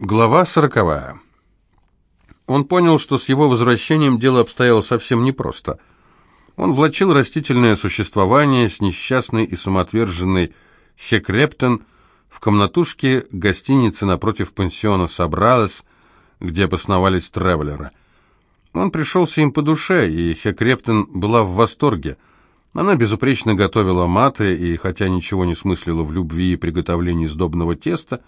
Глава сороковая. Он понял, что с его возвращением дело обстояло совсем непросто. Он влачил растительное существование с несчастной и самоотверженной Хекрептен в комнатушке гостиницы напротив пансиона Собралес, где обосновались тревелеры. Он пришелся им по душе, и Хекрептен была в восторге. Она безупречно готовила маты, и хотя ничего не смыслила в любви и приготовлении сдобного теста,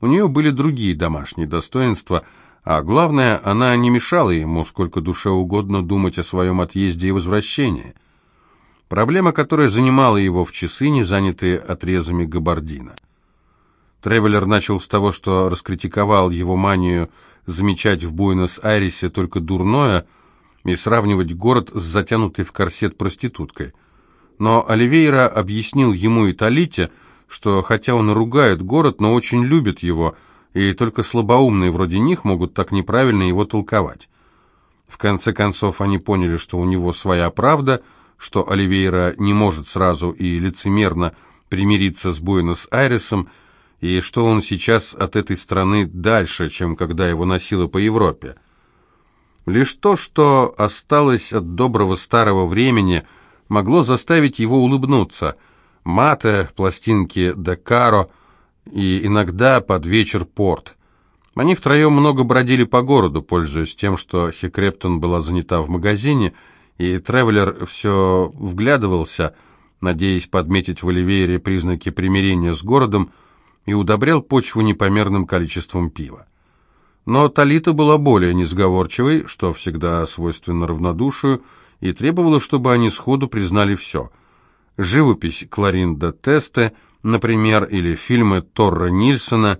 у нее были другие домашние достоинства, а главное, она не мешала ему сколько душе угодно думать о своем отъезде и возвращении. Проблема, которая занимала его в часы, не занятые отрезами габардина. Тревелер начал с того, что раскритиковал его манию замечать в Буэнос-Айресе только дурное и сравнивать город с затянутой в корсет проституткой. Но Оливейра объяснил ему и Талите, что хотя он ругает город, но очень любит его, и только слабоумные вроде них могут так неправильно его толковать. В конце концов они поняли, что у него своя правда, что Оливейра не может сразу и лицемерно примириться с Буэнос-Айресом, и что он сейчас от этой страны дальше, чем когда его носило по Европе. Лишь то, что осталось от доброго старого времени, могло заставить его улыбнуться – мате, пластинки де каро и иногда под вечер порт. Они втроем много бродили по городу, пользуясь тем, что Хекрептон была занята в магазине, и Тревелер все вглядывался, надеясь подметить в Оливейре признаки примирения с городом, и удобрял почву непомерным количеством пива. Но Талита была более несговорчивой, что всегда свойственно равнодушию, и требовала, чтобы они сходу признали все – живопись Кларинда Тесте, например, или фильмы Торра Нильсона.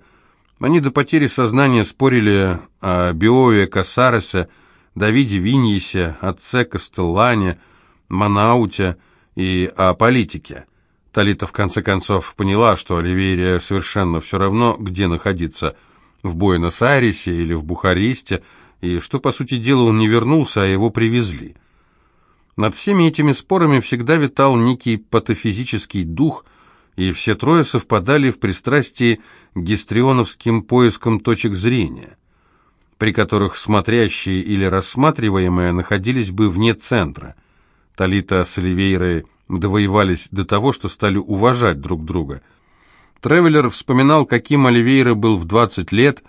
Они до потери сознания спорили о Биове Касаресе, Давиде Виньесе, отце Кастеллане, Манауте и о политике. Талита в конце концов поняла, что Оливерия совершенно все равно, где находиться, в Буэнос-Айресе или в Бухаресте, и что, по сути дела, он не вернулся, а его привезли. Над всеми этими спорами всегда витал некий патофизический дух, и все трое совпадали в пристрастии к гистрионовским поискам точек зрения, при которых смотрящие или рассматриваемые находились бы вне центра. Талита с Оливейрой довоевались до того, что стали уважать друг друга. Тревелер вспоминал, каким Оливейра был в 20 лет,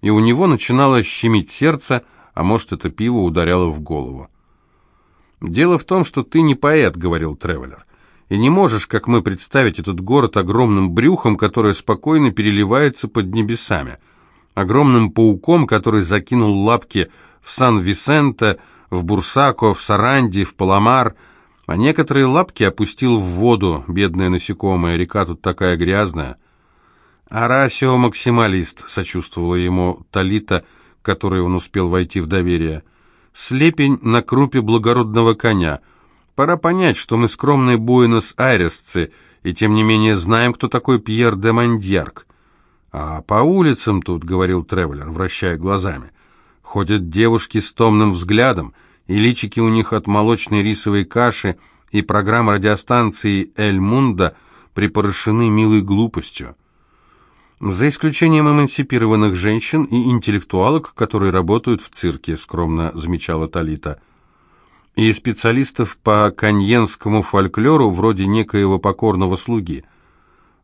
и у него начинало щемить сердце, а может, это пиво ударяло в голову. «Дело в том, что ты не поэт», — говорил Тревелер, «и не можешь, как мы, представить этот город огромным брюхом, которое спокойно переливается под небесами, огромным пауком, который закинул лапки в Сан-Висенте, в Бурсако, в Саранди, в Паламар, а некоторые лапки опустил в воду, бедное насекомое, река тут такая грязная». «Арасио максималист», — сочувствовала ему Талита, которой он успел войти в доверие, — слепень на крупе благородного коня. Пора понять, что мы скромные буэнос-айресцы, и тем не менее знаем, кто такой Пьер де Мандьярк. А по улицам тут, — говорил Тревелер, вращая глазами, — ходят девушки с томным взглядом, и личики у них от молочной рисовой каши, и программа радиостанции «Эль Мунда» припорошены милой глупостью за исключением эмансипированных женщин и интеллектуалок, которые работают в цирке, скромно замечала Талита, и специалистов по каньенскому фольклору, вроде некоего покорного слуги.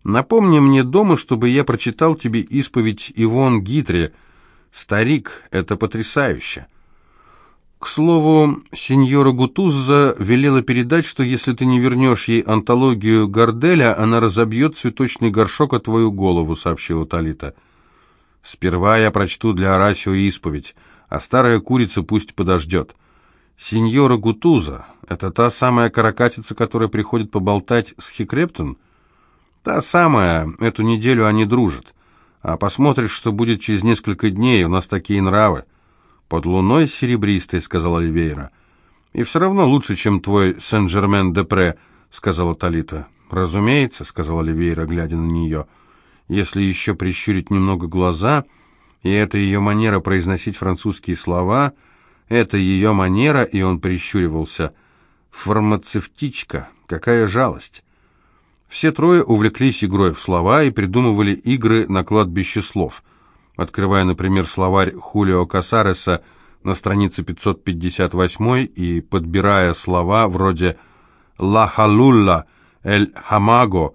Напомни мне дома, чтобы я прочитал тебе исповедь Ивон Гитре. Старик, это потрясающе. К слову, сеньора Гутузза велела передать, что если ты не вернешь ей антологию Горделя, она разобьет цветочный горшок о твою голову, сообщила Талита. Сперва я прочту для Арасио исповедь, а старая курица пусть подождет. Сеньора Гутуза — это та самая каракатица, которая приходит поболтать с Хикрептон? Та самая, эту неделю они дружат. А посмотришь, что будет через несколько дней, у нас такие нравы. «Под луной серебристой», — сказала Оливейра. «И все равно лучше, чем твой Сен-Жермен-де-Пре», — сказала Талита. «Разумеется», — сказала Оливейра, глядя на нее. «Если еще прищурить немного глаза, и это ее манера произносить французские слова, это ее манера, и он прищуривался. Фармацевтичка, какая жалость!» Все трое увлеклись игрой в слова и придумывали игры на кладбище слов — открывая, например, словарь Хулио Касареса на странице 558 и подбирая слова вроде «ла халулла», «эль хамаго»,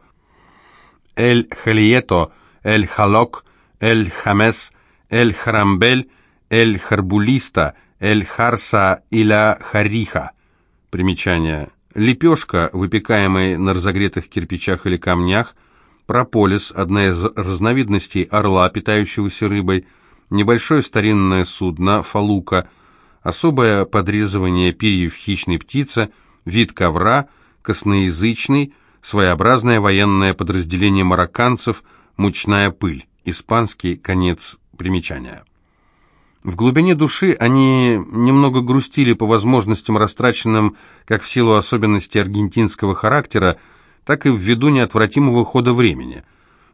«эль халието», «эль халок», «эль хамес», «эль харамбель», «эль харбулиста», «эль харса» или «хариха». Примечание. Лепешка, выпекаемая на разогретых кирпичах или камнях, прополис, одна из разновидностей орла, питающегося рыбой, небольшое старинное судно, фалука, особое подрезывание перьев хищной птицы, вид ковра, косноязычный, своеобразное военное подразделение марокканцев, мучная пыль, испанский конец примечания. В глубине души они немного грустили по возможностям, растраченным как в силу особенностей аргентинского характера, так и ввиду неотвратимого хода времени.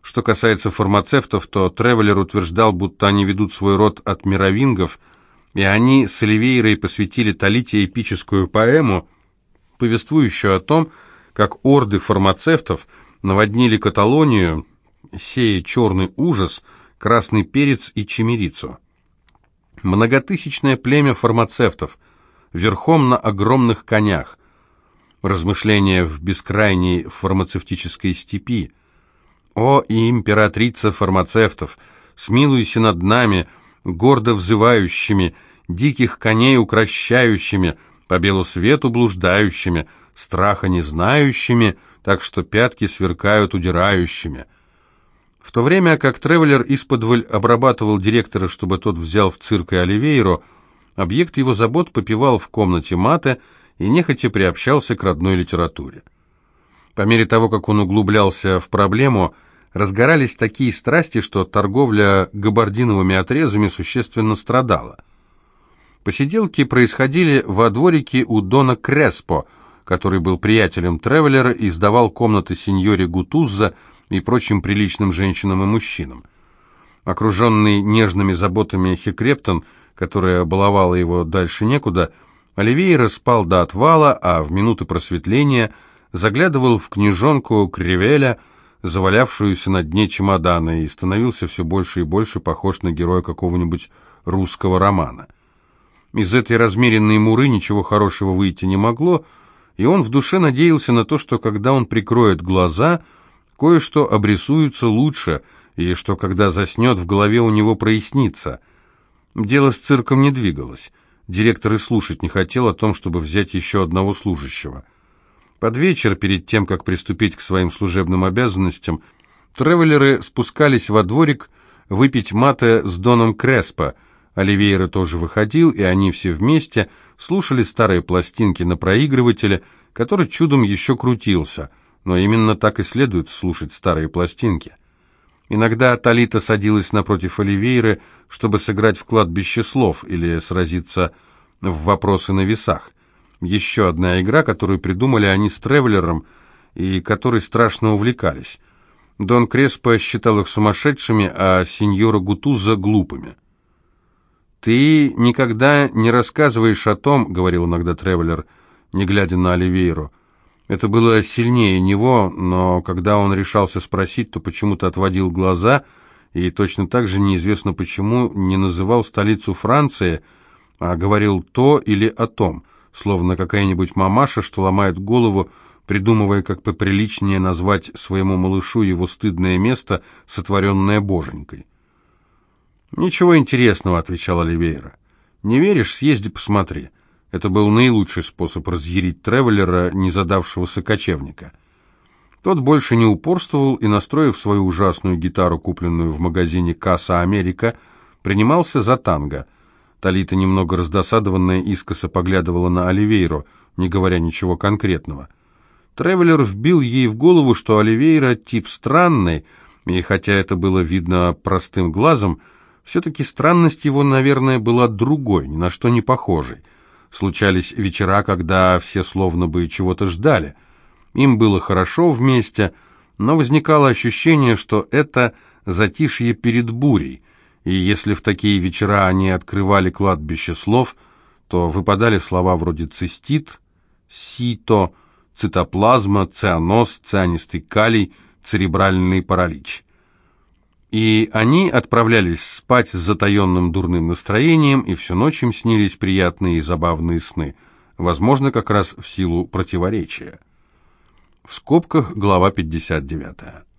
Что касается фармацевтов, то Тревелер утверждал, будто они ведут свой род от мировингов, и они с Оливейрой посвятили Талите эпическую поэму, повествующую о том, как орды фармацевтов наводнили Каталонию, сея черный ужас, красный перец и чемерицу многотысячное племя фармацевтов, верхом на огромных конях, размышления в бескрайней фармацевтической степи. О, и императрица фармацевтов, смилуйся над нами, гордо взывающими, диких коней укращающими, по белу свету блуждающими, страха не знающими, так что пятки сверкают удирающими. В то время как Тревелер исподволь обрабатывал директора, чтобы тот взял в цирк и Оливейро, объект его забот попивал в комнате маты и нехотя приобщался к родной литературе. По мере того, как он углублялся в проблему, разгорались такие страсти, что торговля габардиновыми отрезами существенно страдала. Посиделки происходили во дворике у Дона Креспо, который был приятелем Тревелера и сдавал комнаты сеньоре Гутузза, и прочим приличным женщинам и мужчинам. Окруженный нежными заботами Хикрептон, которая баловала его дальше некуда, Оливейра спал до отвала, а в минуты просветления заглядывал в книжонку Кривеля, завалявшуюся на дне чемодана, и становился все больше и больше похож на героя какого-нибудь русского романа. Из этой размеренной муры ничего хорошего выйти не могло, и он в душе надеялся на то, что когда он прикроет глаза – кое-что обрисуется лучше, и что, когда заснет, в голове у него прояснится. Дело с цирком не двигалось. Директор и слушать не хотел о том, чтобы взять еще одного служащего. Под вечер, перед тем, как приступить к своим служебным обязанностям, тревелеры спускались во дворик выпить мате с Доном Креспо. Оливейра тоже выходил, и они все вместе слушали старые пластинки на проигрывателе, который чудом еще крутился – но именно так и следует слушать старые пластинки. Иногда Талита садилась напротив Оливейры, чтобы сыграть в кладбище слов или сразиться в вопросы на весах. Еще одна игра, которую придумали они с Тревелером и которой страшно увлекались. Дон Креспо считал их сумасшедшими, а сеньора Гутуза глупыми. «Ты никогда не рассказываешь о том, — говорил иногда Тревелер, не глядя на Оливейру, — это было сильнее него, но когда он решался спросить, то почему-то отводил глаза и точно так же неизвестно почему не называл столицу Франции, а говорил то или о том, словно какая-нибудь мамаша, что ломает голову, придумывая, как поприличнее назвать своему малышу его стыдное место, сотворенное боженькой. «Ничего интересного», — отвечал Оливейра. «Не веришь? Съезди посмотри». Это был наилучший способ разъярить тревелера, не задавшегося кочевника. Тот больше не упорствовал и, настроив свою ужасную гитару, купленную в магазине «Касса Америка», принимался за танго. Талита, немного раздосадованная, искоса поглядывала на Оливейро, не говоря ничего конкретного. Тревелер вбил ей в голову, что Оливейро тип странный, и хотя это было видно простым глазом, все-таки странность его, наверное, была другой, ни на что не похожей. Случались вечера, когда все словно бы чего-то ждали. Им было хорошо вместе, но возникало ощущение, что это затишье перед бурей, и если в такие вечера они открывали кладбище слов, то выпадали слова вроде цистит, сито, цитоплазма, цианоз, цианистый калий, церебральный паралич. И они отправлялись спать с затаенным дурным настроением, и всю ночь им снились приятные и забавные сны, возможно, как раз в силу противоречия. В скобках глава 59.